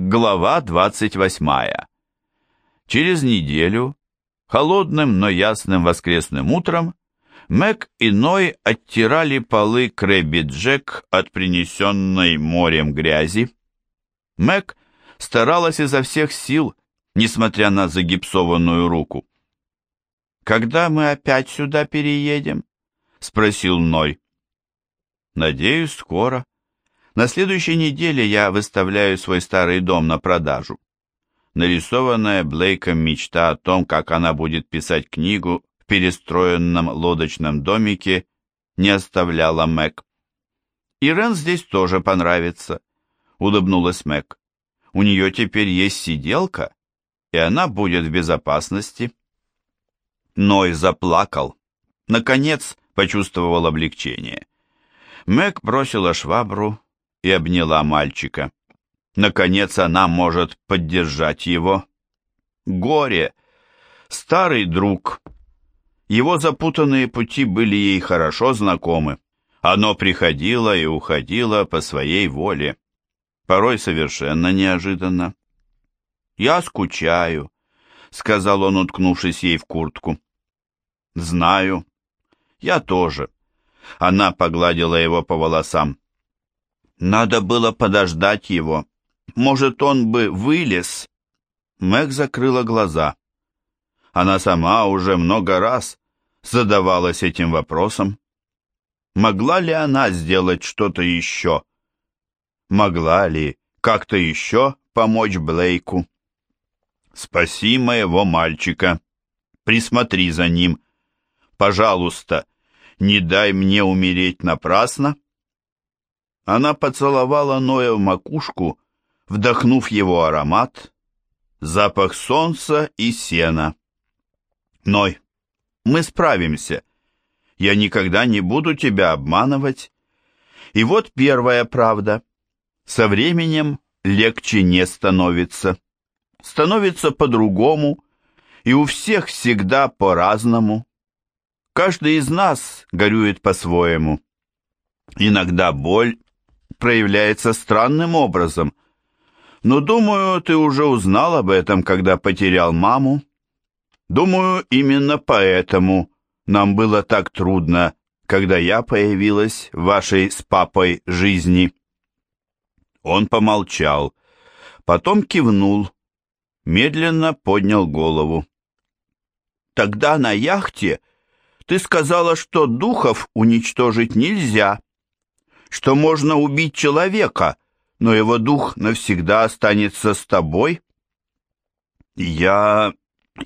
Глава 28. Через неделю, холодным, но ясным воскресным утром, Мэг и Ной оттирали полы Крэбби Джек от принесенной морем грязи. Мэг старалась изо всех сил, несмотря на загипсованную руку. «Когда мы опять сюда переедем?» — спросил Ной. «Надеюсь, скоро. На следующей неделе я выставляю свой старый дом на продажу. Нарисованная Блейком мечта о том, как она будет писать книгу перестроенном лодочном домике не оставляла Мэг. «Ирен здесь тоже понравится», — улыбнулась Мэг. «У нее теперь есть сиделка, и она будет в безопасности». Ной заплакал. Наконец почувствовал облегчение. Мэг бросила швабру и обняла мальчика. Наконец она может поддержать его. Горе! Старый друг, его запутанные пути были ей хорошо знакомы. Оно приходило и уходило по своей воле, порой совершенно неожиданно. «Я скучаю», — сказал он, уткнувшись ей в куртку. «Знаю. Я тоже». Она погладила его по волосам. «Надо было подождать его. Может, он бы вылез?» Мэг закрыла глаза. Она сама уже много раз задавалась этим вопросом. Могла ли она сделать что-то еще? Могла ли как-то еще помочь Блейку? Спаси моего мальчика. Присмотри за ним. Пожалуйста, не дай мне умереть напрасно. Она поцеловала Ноя в макушку, вдохнув его аромат, запах солнца и сена. Ной, мы справимся. Я никогда не буду тебя обманывать. И вот первая правда. Со временем легче не становится. Становится по-другому, и у всех всегда по-разному. Каждый из нас горюет по-своему. Иногда боль проявляется странным образом. Но, думаю, ты уже узнал об этом, когда потерял маму. Думаю, именно поэтому нам было так трудно, когда я появилась в вашей с папой жизни. Он помолчал, потом кивнул, медленно поднял голову. Тогда на яхте ты сказала, что духов уничтожить нельзя, что можно убить человека, но его дух навсегда останется с тобой. Я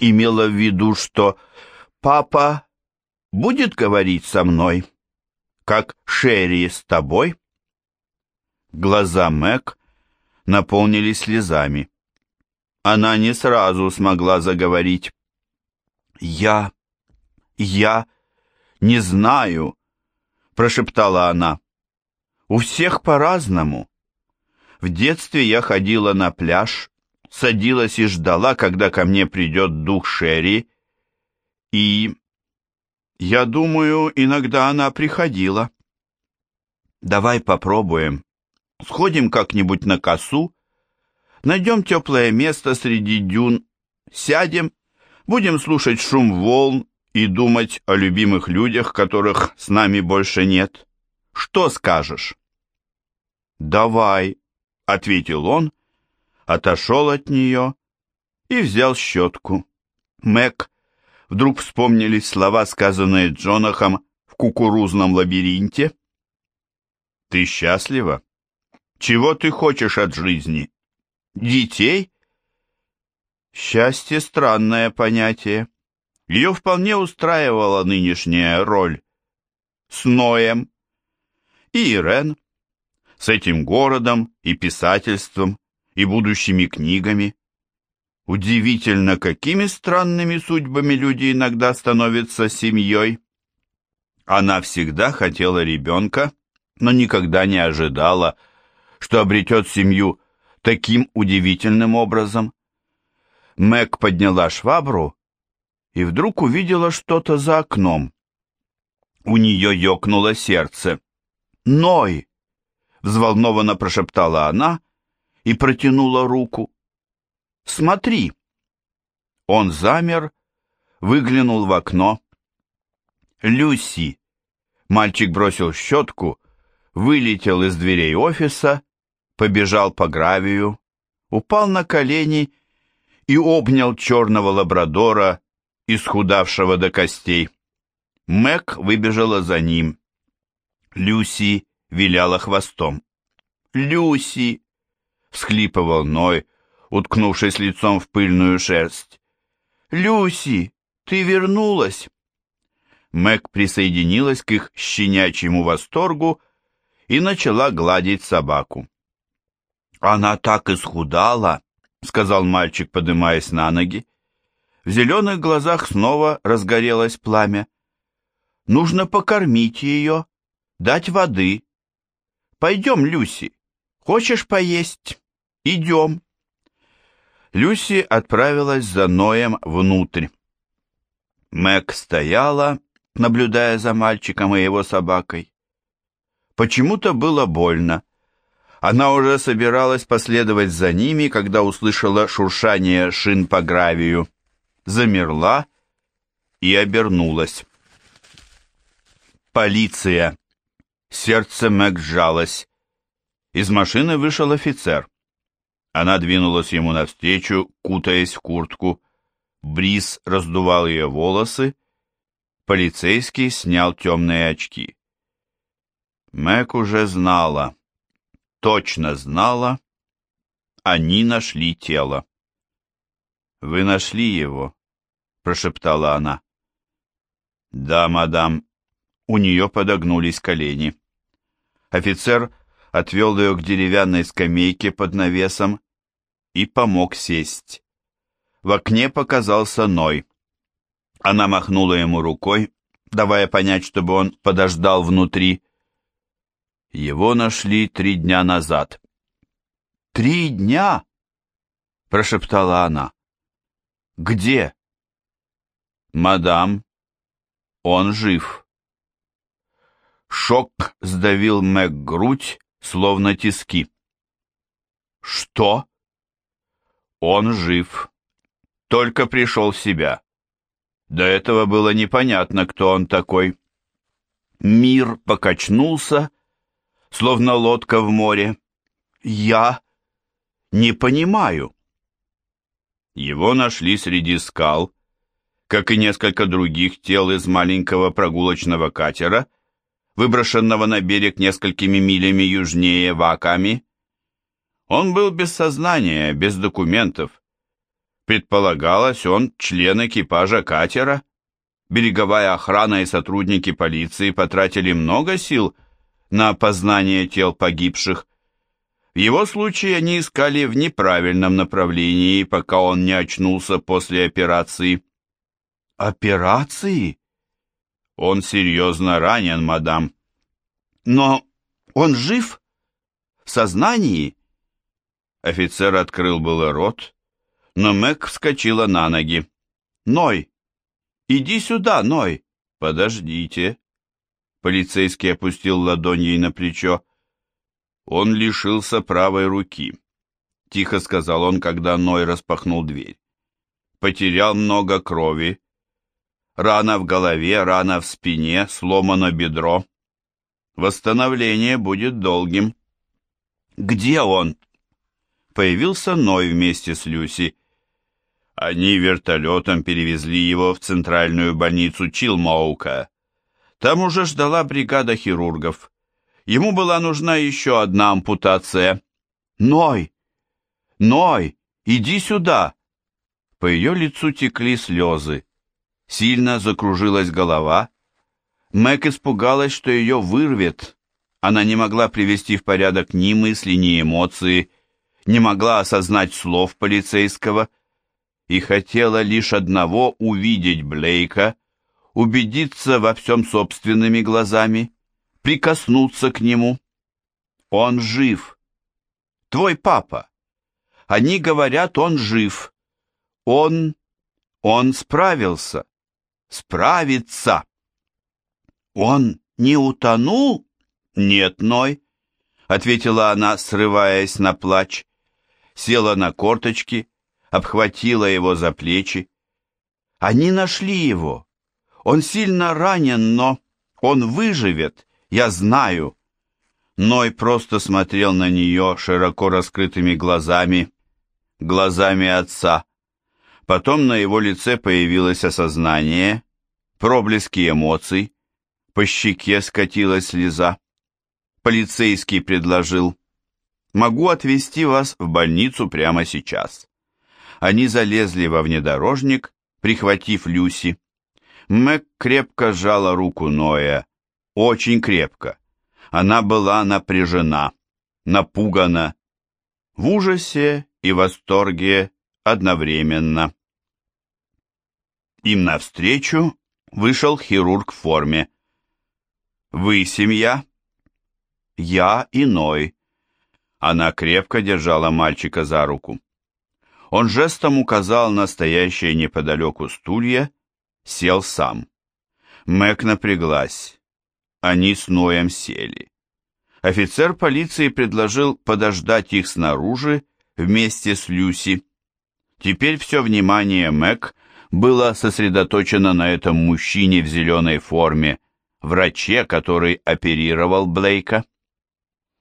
имела в виду, что папа будет говорить со мной, как Шерри с тобой? Глаза Мэг наполнились слезами. Она не сразу смогла заговорить. «Я... я не знаю», — прошептала она. «У всех по-разному. В детстве я ходила на пляж садилась и ждала, когда ко мне придет дух Шерри, и... Я думаю, иногда она приходила. Давай попробуем. Сходим как-нибудь на косу, найдем теплое место среди дюн, сядем, будем слушать шум волн и думать о любимых людях, которых с нами больше нет. Что скажешь? «Давай», — ответил он, отошел от нее и взял щетку. Мэг вдруг вспомнились слова, сказанные Джонахом в кукурузном лабиринте. «Ты счастлива? Чего ты хочешь от жизни? Детей?» Счастье — странное понятие. Ее вполне устраивала нынешняя роль. С Ноем и Ирен, с этим городом и писательством, и будущими книгами. Удивительно, какими странными судьбами люди иногда становятся семьей. Она всегда хотела ребенка, но никогда не ожидала, что обретет семью таким удивительным образом. Мэг подняла швабру и вдруг увидела что-то за окном. У нее ёкнуло сердце. «Ной!» — взволнованно прошептала она и протянула руку. «Смотри!» Он замер, выглянул в окно. «Люси!» Мальчик бросил щетку, вылетел из дверей офиса, побежал по гравию, упал на колени и обнял черного лабрадора, исхудавшего до костей. Мэг выбежала за ним. Люси виляла хвостом. «Люси!» — всхлипывал Ной, уткнувшись лицом в пыльную шерсть. «Люси, ты вернулась!» Мэг присоединилась к их щенячьему восторгу и начала гладить собаку. «Она так исхудала!» — сказал мальчик, подымаясь на ноги. В зеленых глазах снова разгорелось пламя. «Нужно покормить ее, дать воды. Пойдем, Люси. Хочешь поесть? Идем». Люси отправилась за Ноем внутрь. Мэг стояла, наблюдая за мальчиком и его собакой. Почему-то было больно. Она уже собиралась последовать за ними, когда услышала шуршание шин по гравию. Замерла и обернулась. Полиция. Сердце Мэг сжалось. Из машины вышел офицер. Она двинулась ему навстречу, кутаясь в куртку. Бриз раздувал ее волосы. Полицейский снял темные очки. Мэг уже знала, точно знала, они нашли тело. «Вы нашли его?» — прошептала она. «Да, мадам». У нее подогнулись колени. Офицер отвел ее к деревянной скамейке под навесом и помог сесть. В окне показался Ной. Она махнула ему рукой, давая понять, чтобы он подождал внутри. Его нашли три дня назад. «Три дня?» — прошептала она. «Где?» «Мадам, он жив». Шок сдавил Мэг грудь, словно тиски. «Что?» «Он жив. Только пришел в себя. До этого было непонятно, кто он такой». Мир покачнулся, словно лодка в море. «Я не понимаю». Его нашли среди скал, как и несколько других тел из маленького прогулочного катера — выброшенного на берег несколькими милями южнее Ваками. Он был без сознания, без документов. Предполагалось, он член экипажа катера. Береговая охрана и сотрудники полиции потратили много сил на опознание тел погибших. В его случае они искали в неправильном направлении, пока он не очнулся после операции. «Операции?» Он серьезно ранен, мадам. Но он жив? В сознании? Офицер открыл было рот, но Мэг вскочила на ноги. «Ной! Иди сюда, Ной! Подождите!» Полицейский опустил ладонь ей на плечо. «Он лишился правой руки», — тихо сказал он, когда Ной распахнул дверь. «Потерял много крови, Рана в голове, рана в спине, сломано бедро. Восстановление будет долгим. Где он? Появился Ной вместе с Люси. Они вертолетом перевезли его в центральную больницу Чилмоука. Там уже ждала бригада хирургов. Ему была нужна еще одна ампутация. «Ной! Ной! Иди сюда!» По ее лицу текли слезы. Сильно закружилась голова. Мэг испугалась, что ее вырвет. Она не могла привести в порядок ни мысли, ни эмоции, не могла осознать слов полицейского и хотела лишь одного увидеть Блейка, убедиться во всем собственными глазами, прикоснуться к нему. Он жив. Твой папа. Они говорят, он жив. Он... он справился справиться. Он не утонул? Нет, Ной, ответила она, срываясь на плач. села на корточки, обхватила его за плечи. Они нашли его. Он сильно ранен, но он выживет, я знаю. Ной просто смотрел на нее широко раскрытыми глазами, глазами отца. Потом на его лице появилось осознание, проблески эмоций, по щеке скатилась слеза. Полицейский предложил, «Могу отвезти вас в больницу прямо сейчас». Они залезли во внедорожник, прихватив Люси. Мэг крепко сжала руку Ноя, очень крепко. Она была напряжена, напугана, в ужасе и восторге одновременно. Им навстречу вышел хирург в форме. «Вы семья?» «Я иной». Она крепко держала мальчика за руку. Он жестом указал на стоящее неподалеку стулья, сел сам. Мэг напряглась. Они с Ноем сели. Офицер полиции предложил подождать их снаружи вместе с Люси. Теперь все внимание Мэг было сосредоточено на этом мужчине в зеленой форме, враче, который оперировал Блейка.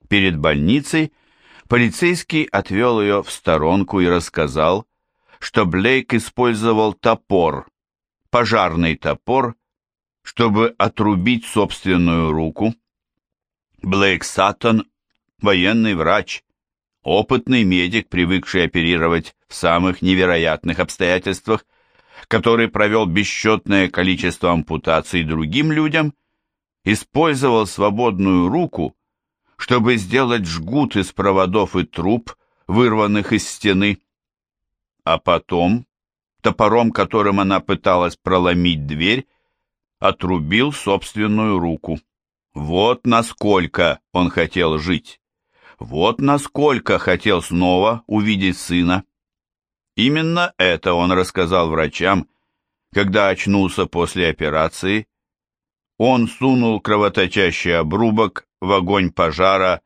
Перед больницей полицейский отвел ее в сторонку и рассказал, что Блейк использовал топор, пожарный топор, чтобы отрубить собственную руку. Блейк Саттон – военный врач, опытный медик, привыкший оперировать в самых невероятных обстоятельствах, который провел бесчетное количество ампутаций другим людям, использовал свободную руку, чтобы сделать жгут из проводов и труб, вырванных из стены. А потом, топором, которым она пыталась проломить дверь, отрубил собственную руку. Вот насколько он хотел жить. Вот насколько хотел снова увидеть сына. Именно это он рассказал врачам, когда очнулся после операции. Он сунул кровоточащий обрубок в огонь пожара,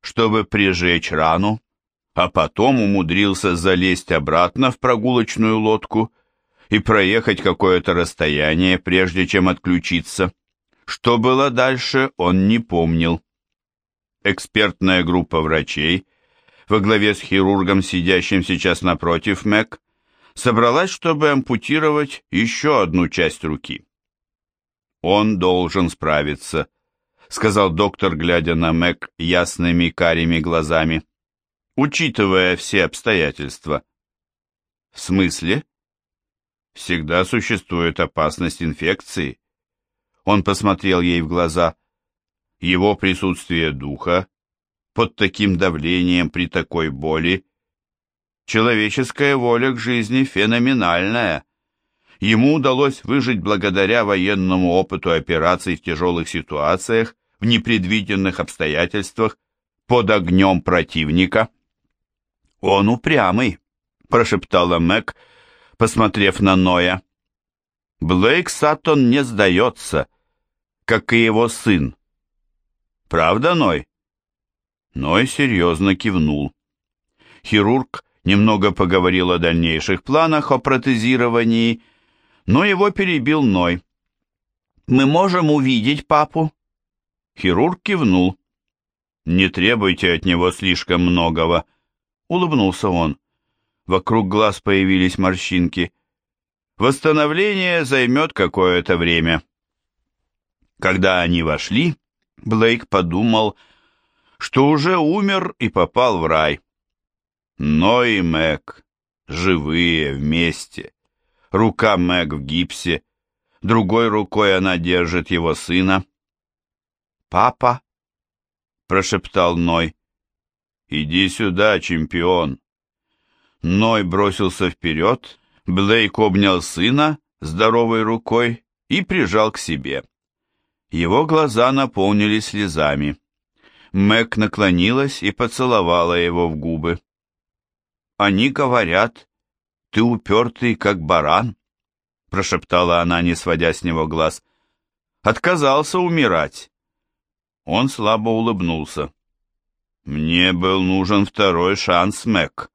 чтобы прижечь рану, а потом умудрился залезть обратно в прогулочную лодку и проехать какое-то расстояние, прежде чем отключиться. Что было дальше, он не помнил. Экспертная группа врачей во главе с хирургом, сидящим сейчас напротив Мэг, собралась, чтобы ампутировать еще одну часть руки. «Он должен справиться», — сказал доктор, глядя на Мэг ясными карими глазами, учитывая все обстоятельства. «В смысле?» всегда существует опасность инфекции. Он посмотрел ей в глаза. Его присутствие духа под таким давлением при такой боли. Человеческая воля к жизни феноменальная. Ему удалось выжить благодаря военному опыту операций в тяжелых ситуациях, в непредвиденных обстоятельствах, под огнем противника. «Он упрямый», — прошептала Мэг, — посмотрев на Ноя. Блейк Саттон не сдается, как и его сын. Правда, Ной? Ной серьезно кивнул. Хирург немного поговорил о дальнейших планах о протезировании, но его перебил Ной. «Мы можем увидеть папу?» Хирург кивнул. «Не требуйте от него слишком многого», — улыбнулся он. Вокруг глаз появились морщинки. Восстановление займет какое-то время. Когда они вошли, Блейк подумал, что уже умер и попал в рай. Но и Мэг, живые, вместе. Рука Мэг в гипсе, другой рукой она держит его сына. «Папа?» — прошептал Ной. «Иди сюда, чемпион!» Ной бросился вперед, Блейк обнял сына здоровой рукой и прижал к себе. Его глаза наполнились слезами. Мэг наклонилась и поцеловала его в губы. «Они говорят, ты упертый, как баран», — прошептала она, не сводя с него глаз. «Отказался умирать». Он слабо улыбнулся. «Мне был нужен второй шанс, Мэг.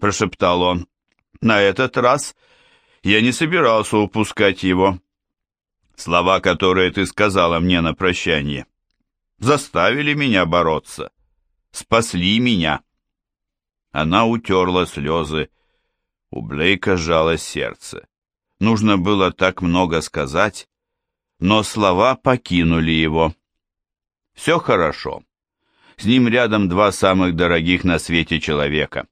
прошептал он. На этот раз я не собирался упускать его. Слова, которые ты сказала мне на прощание, заставили меня бороться, спасли меня. Она утерла слезы. У Блейка сжалось сердце. Нужно было так много сказать, но слова покинули его. Все хорошо. С ним рядом два самых дорогих на свете человека.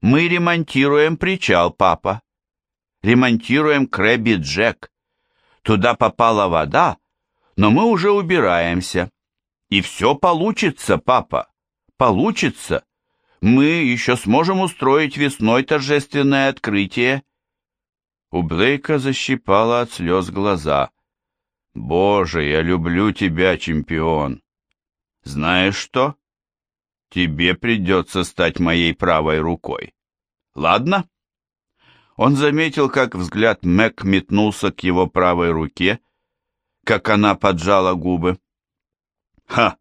Мы ремонтируем причал, папа. Ремонтируем Крэбби Джек. Туда попала вода, но мы уже убираемся. И все получится, папа. Получится. Мы еще сможем устроить весной торжественное открытие. У Блейка защипало от слез глаза. «Боже, я люблю тебя, чемпион! Знаешь что? Тебе придется стать моей правой рукой. Ладно?» Он заметил, как взгляд Мэг метнулся к его правой руке, как она поджала губы. «Ха!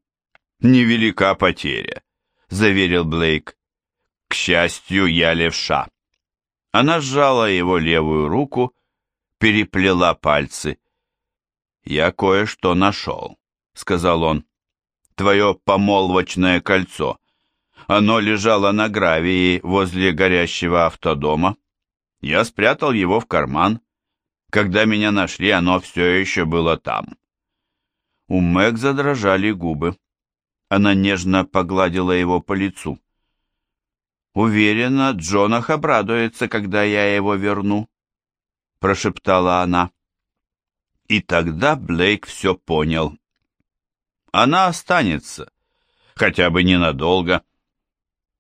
Невелика потеря», — заверил Блейк. «К счастью, я левша». Она сжала его левую руку, переплела пальцы. «Я кое-что нашел», — сказал он. «Твое помолвочное кольцо. Оно лежало на гравии возле горящего автодома. Я спрятал его в карман. Когда меня нашли, оно все еще было там». У Мэг задрожали губы. Она нежно погладила его по лицу. «Уверена, Джонах обрадуется, когда я его верну», — прошептала она. И тогда Блейк все понял. Она останется, хотя бы ненадолго.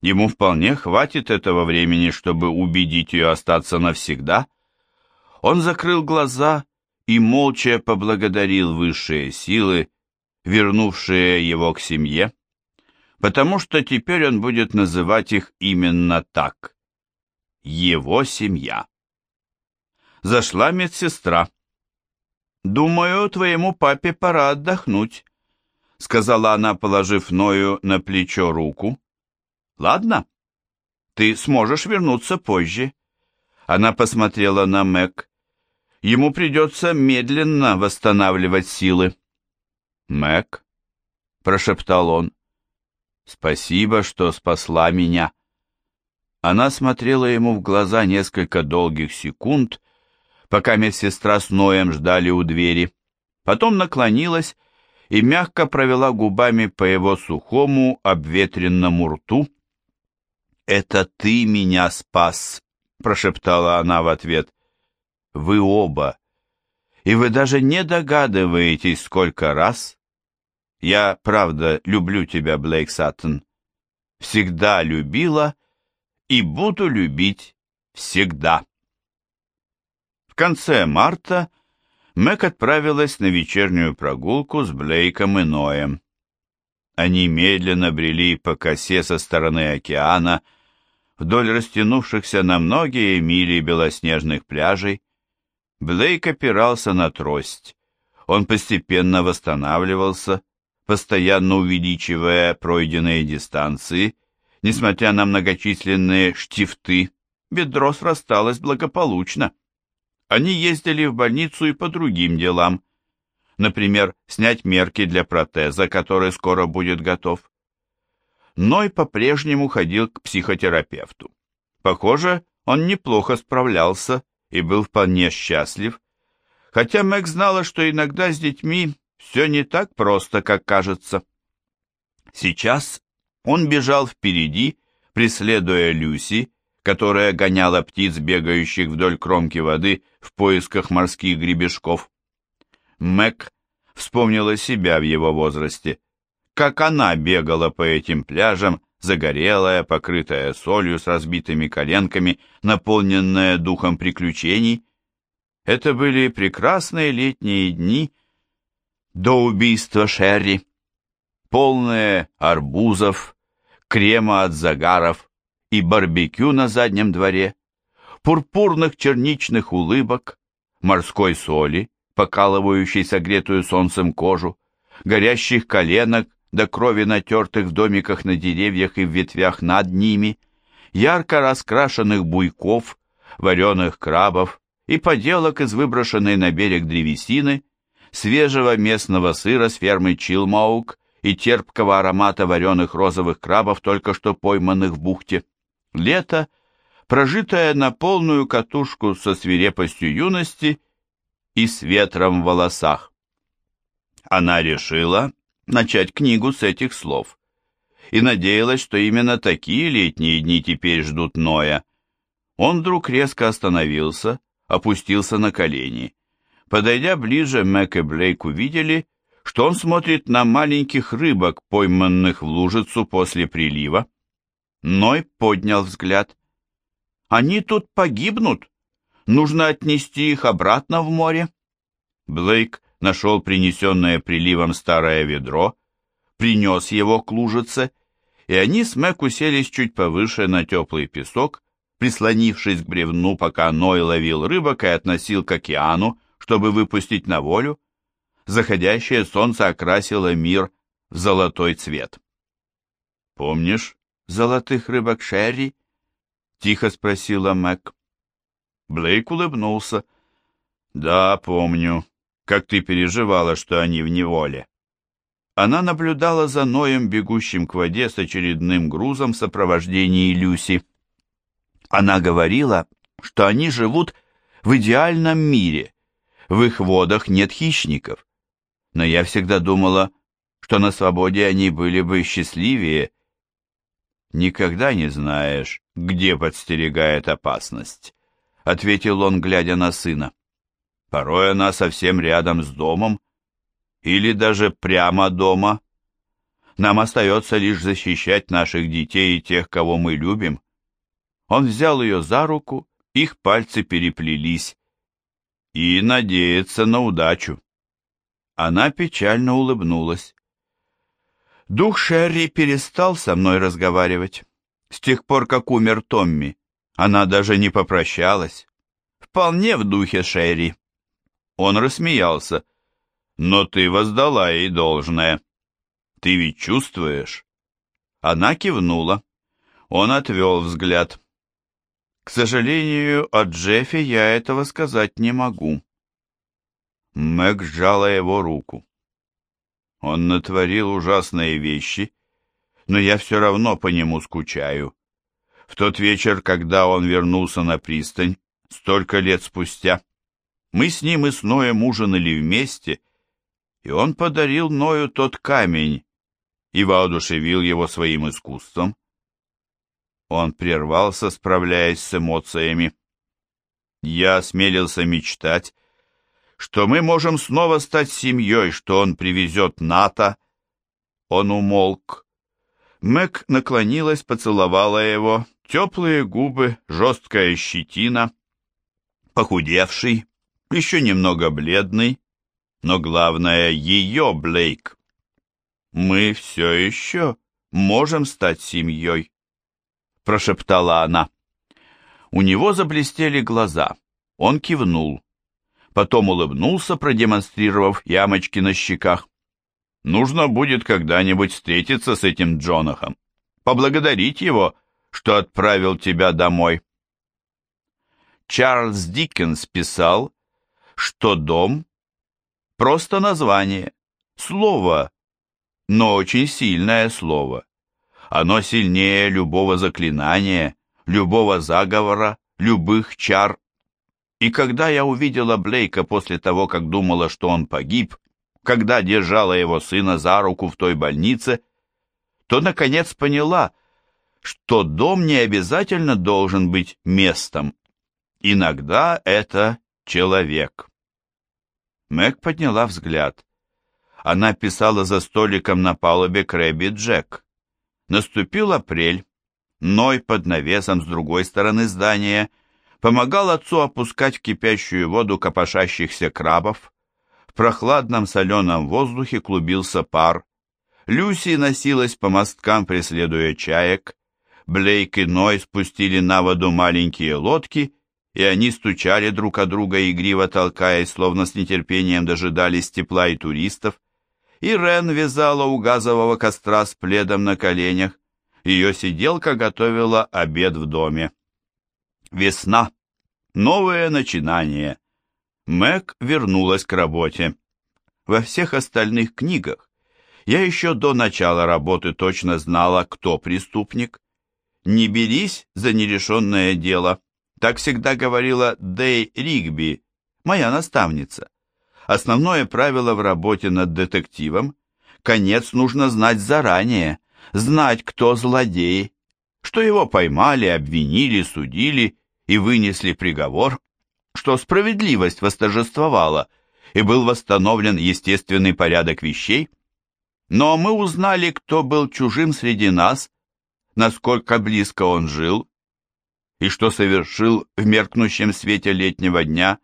Ему вполне хватит этого времени, чтобы убедить ее остаться навсегда. Он закрыл глаза и молча поблагодарил высшие силы, вернувшие его к семье потому что теперь он будет называть их именно так. Его семья. Зашла медсестра. «Думаю, твоему папе пора отдохнуть», — сказала она, положив Ною на плечо руку. «Ладно, ты сможешь вернуться позже». Она посмотрела на Мэг. «Ему придется медленно восстанавливать силы». «Мэг», — прошептал он, — Спасибо, что спасла меня. Она смотрела ему в глаза несколько долгих секунд, пока медсестра с Ноем ждали у двери. Потом наклонилась и мягко провела губами по его сухому, обветренному рту. «Это ты меня спас», — прошептала она в ответ. «Вы оба. И вы даже не догадываетесь, сколько раз я, правда, люблю тебя, Блейк Саттон. Всегда любила и буду любить всегда. В конце марта Мэг отправилась на вечернюю прогулку с Блейком и Ноем. Они медленно брели по косе со стороны океана, вдоль растянувшихся на многие мили белоснежных пляжей. Блейк опирался на трость. Он постепенно восстанавливался, постоянно увеличивая пройденные дистанции, несмотря на многочисленные штифты, бедро срасталось благополучно. Они ездили в больницу и по другим делам, например, снять мерки для протеза, который скоро будет готов. Ной по-прежнему ходил к психотерапевту. Похоже, он неплохо справлялся и был вполне счастлив, хотя Мэг знала, что иногда с детьми все не так просто, как кажется. Сейчас он бежал впереди, преследуя Люси, которая гоняла птиц, бегающих вдоль кромки воды в поисках морских гребешков. Мэг вспомнила себя в его возрасте, как она бегала по этим пляжам, загорелая, покрытая солью с разбитыми коленками, наполненная духом приключений. Это были прекрасные летние дни, до убийства Шерри, полные арбузов, крема от загаров и барбекю на заднем дворе, пурпурных черничных улыбок, морской соли, покалывающей согретую солнцем кожу, горящих коленок до крови натертых в домиках на деревьях и в ветвях над ними, ярко раскрашенных буйков, вареных крабов и поделок из выброшенной на берег древесины, свежего местного сыра с фермы Чилмаук и терпкого аромата вареных розовых крабов, только что пойманных в бухте. Лето, прожитое на полную катушку со свирепостью юности и с ветром в волосах. Она решила начать книгу с этих слов и надеялась, что именно такие летние дни теперь ждут Ноя. Он вдруг резко остановился, опустился на колени. Подойдя ближе, Мэг и Блейк увидели, что он смотрит на маленьких рыбок, пойманных в лужицу после прилива. Ной поднял взгляд. «Они тут погибнут. Нужно отнести их обратно в море». Блейк нашел принесенное приливом старое ведро, принес его к лужице, и они с Мэг уселись чуть повыше на теплый песок, прислонившись к бревну, пока Ной ловил рыбок и относил к океану, чтобы выпустить на волю. Заходящее солнце окрасило мир в золотой цвет. «Помнишь золотых рыбок Шерри?» — тихо спросила Мэг. Блейк улыбнулся. «Да, помню как ты переживала, что они в неволе. Она наблюдала за Ноем, бегущим к воде с очередным грузом в сопровождении Люси. Она говорила, что они живут в идеальном мире, в их водах нет хищников. Но я всегда думала, что на свободе они были бы счастливее. Никогда не знаешь, где подстерегает опасность, — ответил он, глядя на сына. Порой она совсем рядом с домом, или даже прямо дома. Нам остается лишь защищать наших детей и тех, кого мы любим. Он взял ее за руку, их пальцы переплелись, и надеяться на удачу. Она печально улыбнулась. Дух Шерри перестал со мной разговаривать. С тех пор, как умер Томми, она даже не попрощалась. Вполне в духе Шерри. Он рассмеялся. «Но ты воздала ей должное. Ты ведь чувствуешь?» Она кивнула. Он отвел взгляд. «К сожалению, о Джеффе я этого сказать не могу». Мэг сжала его руку. Он натворил ужасные вещи, но я все равно по нему скучаю. В тот вечер, когда он вернулся на пристань, столько лет спустя, мы с ним и с Ноем ужинали вместе, и он подарил Ною тот камень и воодушевил его своим искусством. Он прервался, справляясь с эмоциями. Я осмелился мечтать, что мы можем снова стать семьей, что он привезет НАТО. Он умолк. Мэг наклонилась, поцеловала его, теплые губы, жесткая щетина, похудевший, еще немного бледный, но главное ее, Блейк. Мы все еще можем стать семьей, прошептала она. У него заблестели глаза, он кивнул. Потом улыбнулся, продемонстрировав ямочки на щеках. Нужно будет когда-нибудь встретиться с этим Джонахом, поблагодарить его, что отправил тебя домой. Чарльз Диккенс писал, что дом – просто название, слово, но очень сильное слово. Оно сильнее любого заклинания, любого заговора, любых чар. И когда я увидела Блейка после того, как думала, что он погиб, когда держала его сына за руку в той больнице, то, наконец, поняла, что дом не обязательно должен быть местом. Иногда это человек. Мэг подняла взгляд. Она писала за столиком на палубе Крэбби Джек. Наступил апрель. Ной под навесом с другой стороны здания помогал отцу опускать в кипящую воду копошащихся крабов. В прохладном соленом воздухе клубился пар. Люси носилась по мосткам, преследуя чаек. Блейк и Ной спустили на воду маленькие лодки и они стучали друг о друга, игриво толкаясь, словно с нетерпением дожидались тепла и туристов. И Рен вязала у газового костра с пледом на коленях. Ее сиделка готовила обед в доме. Весна. Новое начинание. Мэг вернулась к работе. Во всех остальных книгах я еще до начала работы точно знала, кто преступник. «Не берись за нерешенное дело», так всегда говорила Дэй Ригби, моя наставница. Основное правило в работе над детективом – конец нужно знать заранее, знать, кто злодей, что его поймали, обвинили, судили и вынесли приговор, что справедливость восторжествовала и был восстановлен естественный порядок вещей. Но мы узнали, кто был чужим среди нас, насколько близко он жил, и что совершил в меркнущем свете летнего дня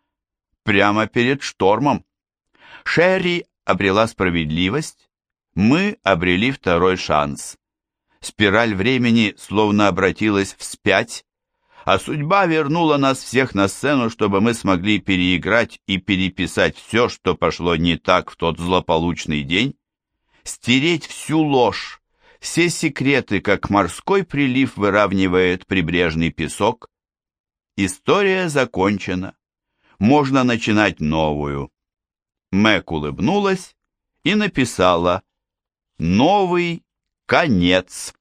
прямо перед штормом. Шерри обрела справедливость, мы обрели второй шанс. Спираль времени словно обратилась вспять, а судьба вернула нас всех на сцену, чтобы мы смогли переиграть и переписать все, что пошло не так в тот злополучный день, стереть всю ложь, все секреты, как морской прилив выравнивает прибрежный песок. История закончена. Можно начинать новую. Мэг улыбнулась и написала «Новый конец».